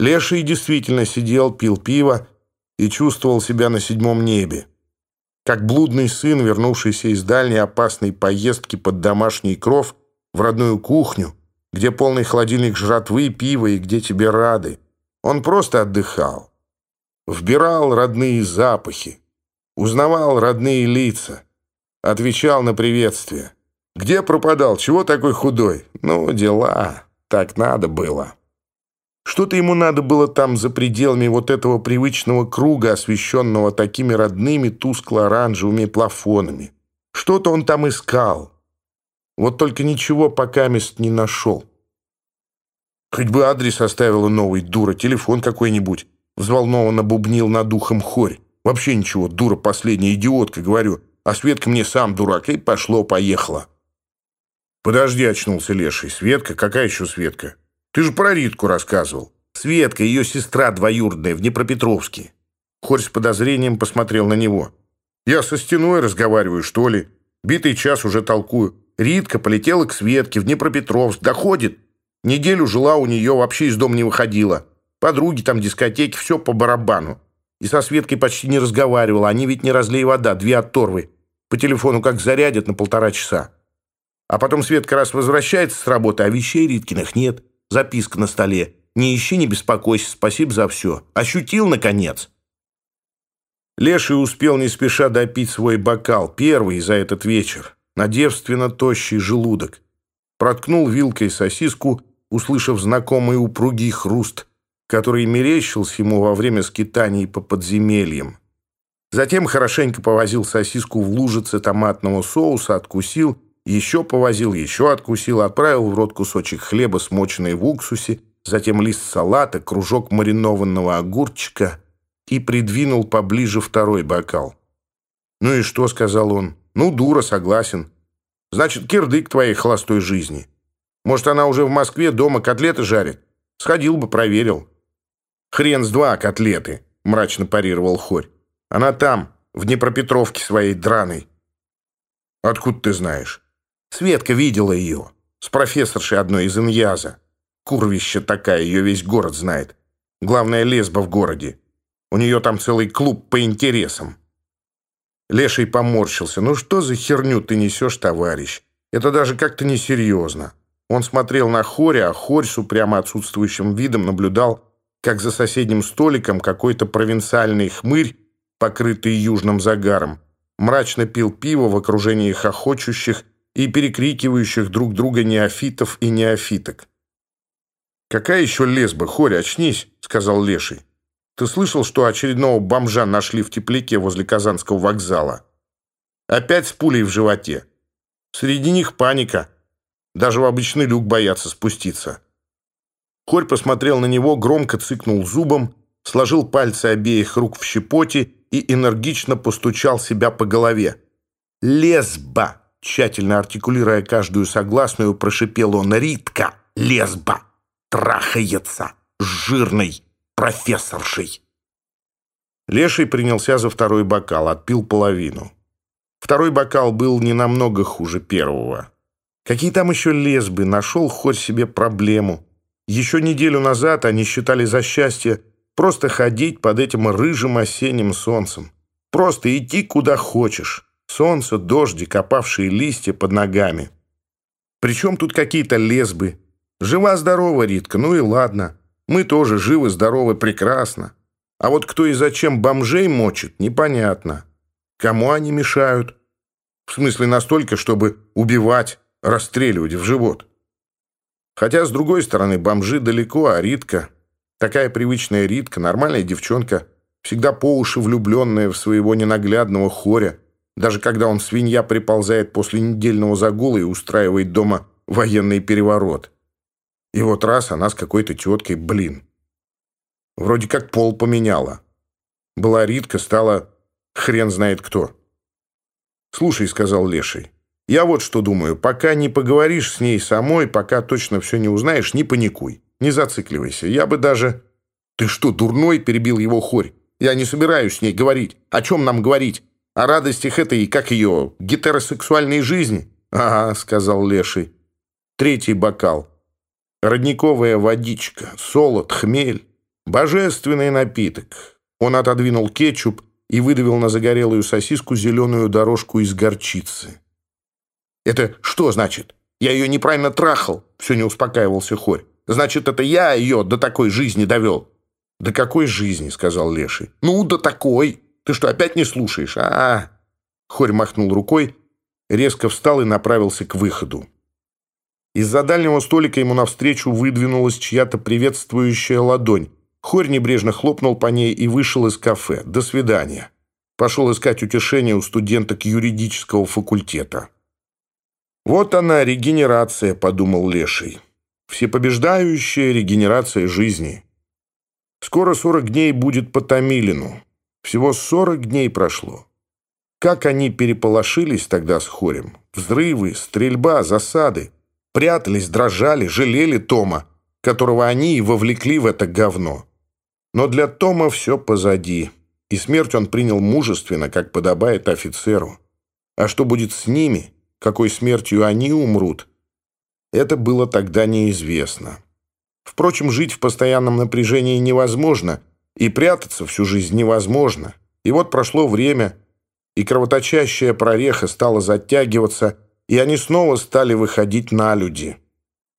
Леший действительно сидел, пил пиво и чувствовал себя на седьмом небе. Как блудный сын, вернувшийся из дальней опасной поездки под домашний кров в родную кухню, где полный холодильник жратвы, пива и где тебе рады. Он просто отдыхал. Вбирал родные запахи. Узнавал родные лица. Отвечал на приветствие. «Где пропадал? Чего такой худой?» «Ну, дела. Так надо было». Что-то ему надо было там за пределами вот этого привычного круга, освещенного такими родными тускло-оранжевыми плафонами. Что-то он там искал. Вот только ничего пока мест не нашел. «Хоть бы адрес оставила новый, дура, телефон какой-нибудь», — взволнованно бубнил над ухом хорь. «Вообще ничего, дура последняя, идиотка, говорю. А Светка мне сам дурак, и пошло-поехало». «Подожди», — очнулся Леший. «Светка? Какая еще Светка?» Ты же про Ритку рассказывал. Светка, ее сестра двоюродная, в Днепропетровске». Хорь с подозрением посмотрел на него. «Я со стеной разговариваю, что ли? Битый час уже толкую. Ритка полетела к Светке в Днепропетровск. Доходит. Неделю жила у нее, вообще из дома не выходила. Подруги там, дискотеки, все по барабану. И со Светкой почти не разговаривала. Они ведь не разлей вода, две отторвы. По телефону как зарядят на полтора часа. А потом Светка раз возвращается с работы, а вещей Риткиных нет записка на столе. Не ищи, не беспокойся, спасибо за все. Ощутил, наконец?» Леший успел не спеша допить свой бокал, первый за этот вечер, на девственно тощий желудок. Проткнул вилкой сосиску, услышав знакомый упругий хруст, который мерещился ему во время скитаний по подземельям. Затем хорошенько повозил сосиску в лужице томатного соуса, откусил — еще повозил, еще откусил, отправил в рот кусочек хлеба, смоченный в уксусе, затем лист салата, кружок маринованного огурчика и придвинул поближе второй бокал. «Ну и что?» — сказал он. «Ну, дура, согласен. Значит, кирдык твоей холостой жизни. Может, она уже в Москве дома котлеты жарит? Сходил бы, проверил». «Хрен с два котлеты», — мрачно парировал Хорь. «Она там, в Днепропетровке своей драной». «Откуда ты знаешь?» Светка видела ее. С профессоршей одной из Иньяза. Курвище такая, ее весь город знает. Главная лесба в городе. У нее там целый клуб по интересам. Леший поморщился. «Ну что за херню ты несешь, товарищ? Это даже как-то несерьезно». Он смотрел на Хоря, а Хорь с упрямо отсутствующим видом наблюдал, как за соседним столиком какой-то провинциальный хмырь, покрытый южным загаром, мрачно пил пиво в окружении хохочущих и перекрикивающих друг друга неофитов и неофиток. «Какая еще лесба? Хорь, очнись!» — сказал Леший. «Ты слышал, что очередного бомжа нашли в тепляке возле Казанского вокзала? Опять с пулей в животе. Среди них паника. Даже в обычный люк боятся спуститься». Хорь посмотрел на него, громко цыкнул зубом, сложил пальцы обеих рук в щепоте и энергично постучал себя по голове. «Лесба!» Тщательно артикулируя каждую согласную, прошипел он «Ритка, лесба, трахается с жирной профессоршей». Леший принялся за второй бокал, отпил половину. Второй бокал был не намного хуже первого. Какие там еще лесбы, нашел хоть себе проблему. Еще неделю назад они считали за счастье просто ходить под этим рыжим осенним солнцем. Просто идти куда хочешь. Солнце, дождик, опавшие листья под ногами. Причем тут какие-то лесбы. Жива-здорова, Ритка, ну и ладно. Мы тоже живы-здоровы, прекрасно. А вот кто и зачем бомжей мочит, непонятно. Кому они мешают? В смысле настолько, чтобы убивать, расстреливать в живот. Хотя, с другой стороны, бомжи далеко, а Ритка... Такая привычная Ритка, нормальная девчонка, всегда по уши влюбленная в своего ненаглядного хоря, даже когда он, свинья, приползает после недельного загула и устраивает дома военный переворот. И вот раз она с какой-то теткой, блин. Вроде как пол поменяла. Была Ритка, стала хрен знает кто. «Слушай», — сказал Леший, — «я вот что думаю. Пока не поговоришь с ней самой, пока точно все не узнаешь, не паникуй, не зацикливайся. Я бы даже...» «Ты что, дурной?» — перебил его хорь. «Я не собираюсь с ней говорить. О чем нам говорить? О радостях этой, как ее, гетеросексуальной жизни? Ага, сказал Леший. Третий бокал. Родниковая водичка, солод, хмель. Божественный напиток. Он отодвинул кетчуп и выдавил на загорелую сосиску зеленую дорожку из горчицы. «Это что значит? Я ее неправильно трахал?» Все не успокаивался Хорь. «Значит, это я ее до такой жизни довел?» «До какой жизни?» — сказал Леший. «Ну, до такой. Ты что, опять не слушаешь? А, -а, -а. Хорь махнул рукой, резко встал и направился к выходу. Из-за дальнего столика ему навстречу выдвинулась чья-то приветствующая ладонь. Хорь небрежно хлопнул по ней и вышел из кафе. «До свидания». Пошел искать утешение у студенток юридического факультета. Всего 40 дней прошло. Как они переполошились тогда с хорем. Взрывы, стрельба, засады. Прятались, дрожали, жалели Тома, которого они и вовлекли в это говно. Но для Тома все позади, и смерть он принял мужественно, как подобает офицеру. А что будет с ними, какой смертью они умрут, это было тогда неизвестно. Впрочем, жить в постоянном напряжении невозможно – и прятаться всю жизнь невозможно. И вот прошло время, и кровоточащая прореха стала затягиваться, и они снова стали выходить на люди.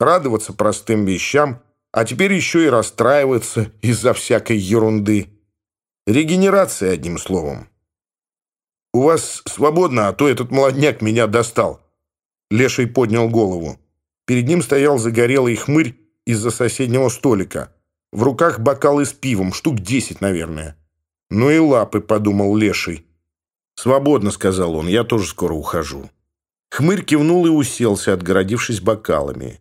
Радоваться простым вещам, а теперь еще и расстраиваться из-за всякой ерунды. Регенерация, одним словом. «У вас свободно, а то этот молодняк меня достал». Леший поднял голову. Перед ним стоял загорелый хмырь из-за соседнего столика. В руках бокалы с пивом, штук десять, наверное. «Ну и лапы», — подумал Леший. «Свободно», — сказал он, — «я тоже скоро ухожу». Хмырь кивнул и уселся, отгородившись бокалами.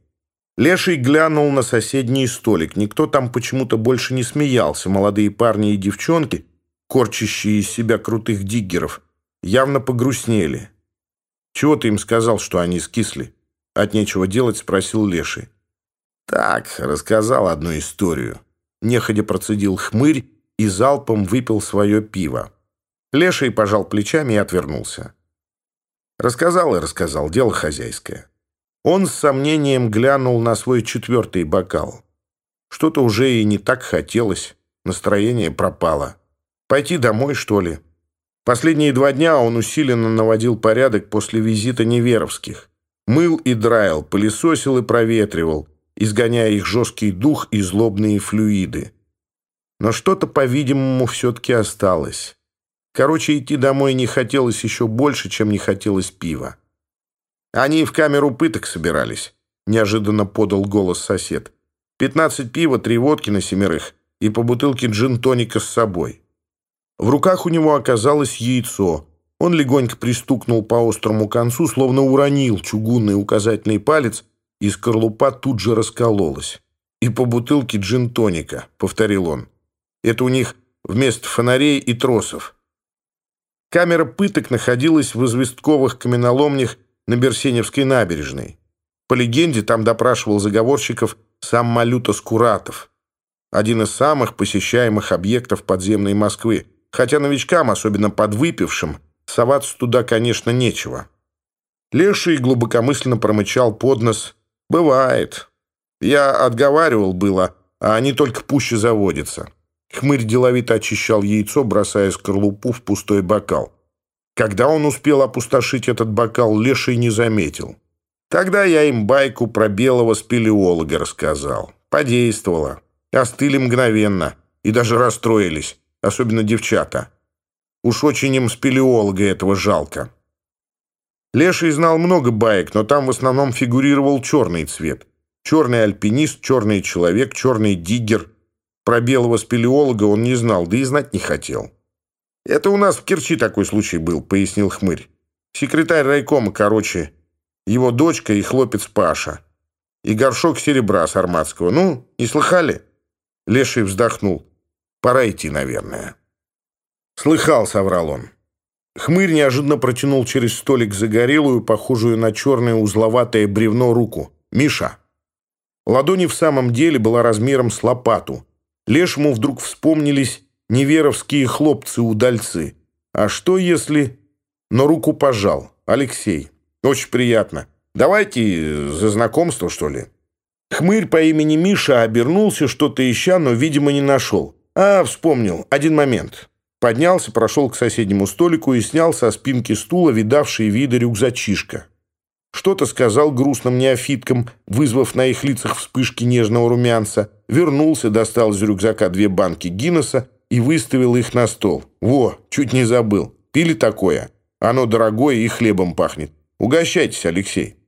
Леший глянул на соседний столик. Никто там почему-то больше не смеялся. Молодые парни и девчонки, корчащие из себя крутых диггеров, явно погрустнели. «Чего ты им сказал, что они скисли?» От нечего делать спросил Леший. Так, рассказал одну историю. Неходя процедил хмырь и залпом выпил свое пиво. Леший пожал плечами и отвернулся. Рассказал и рассказал, дело хозяйское. Он с сомнением глянул на свой четвертый бокал. Что-то уже и не так хотелось, настроение пропало. Пойти домой, что ли? Последние два дня он усиленно наводил порядок после визита неверовских. Мыл и драил, пылесосил и проветривал, изгоняя их жесткий дух и злобные флюиды. Но что-то, по-видимому, все-таки осталось. Короче, идти домой не хотелось еще больше, чем не хотелось пива. Они в камеру пыток собирались, неожиданно подал голос сосед. Пятнадцать пива, три водки на семерых и по бутылке джин-тоника с собой. В руках у него оказалось яйцо. Он легонько пристукнул по острому концу, словно уронил чугунный указательный палец, и скорлупа тут же раскололась. «И по бутылке джин-тоника», — повторил он. «Это у них вместо фонарей и тросов». Камера пыток находилась в известковых каменоломнях на Берсеневской набережной. По легенде, там допрашивал заговорщиков сам Малюта Скуратов, один из самых посещаемых объектов подземной Москвы, хотя новичкам, особенно подвыпившим, соваться туда, конечно, нечего. Леший глубокомысленно промычал под нос. «Бывает. Я отговаривал было, а они только пуще заводятся». Хмырь деловито очищал яйцо, бросая скорлупу в пустой бокал. Когда он успел опустошить этот бокал, леший не заметил. Тогда я им байку про белого спелеолога рассказал. Подействовало. Остыли мгновенно. И даже расстроились. Особенно девчата. Уж очень им спелеолога этого жалко. Леший знал много баек, но там в основном фигурировал черный цвет. Черный альпинист, черный человек, черный диггер. Про белого спелеолога он не знал, да и знать не хотел. «Это у нас в Керчи такой случай был», — пояснил Хмырь. «Секретарь райкома, короче, его дочка и хлопец Паша. И горшок серебра с Арматского. Ну, не слыхали?» Леший вздохнул. «Пора идти, наверное». «Слыхал», — соврал он. Хмырь неожиданно протянул через столик загорелую, похожую на черное узловатое бревно руку. «Миша». Ладони в самом деле была размером с лопату. Лешему вдруг вспомнились неверовские хлопцы-удальцы. А что если... Но руку пожал. Алексей. Очень приятно. Давайте за знакомство, что ли? Хмырь по имени Миша обернулся, что-то ища, но, видимо, не нашел. А, вспомнил. Один Поднялся, прошел к соседнему столику и снял со спинки стула видавший виды рюкзачишка. Что-то сказал грустным неофиткам, вызвав на их лицах вспышки нежного румянца. Вернулся, достал из рюкзака две банки Гиннесса и выставил их на стол. Во, чуть не забыл. Пили такое. Оно дорогое и хлебом пахнет. Угощайтесь, Алексей.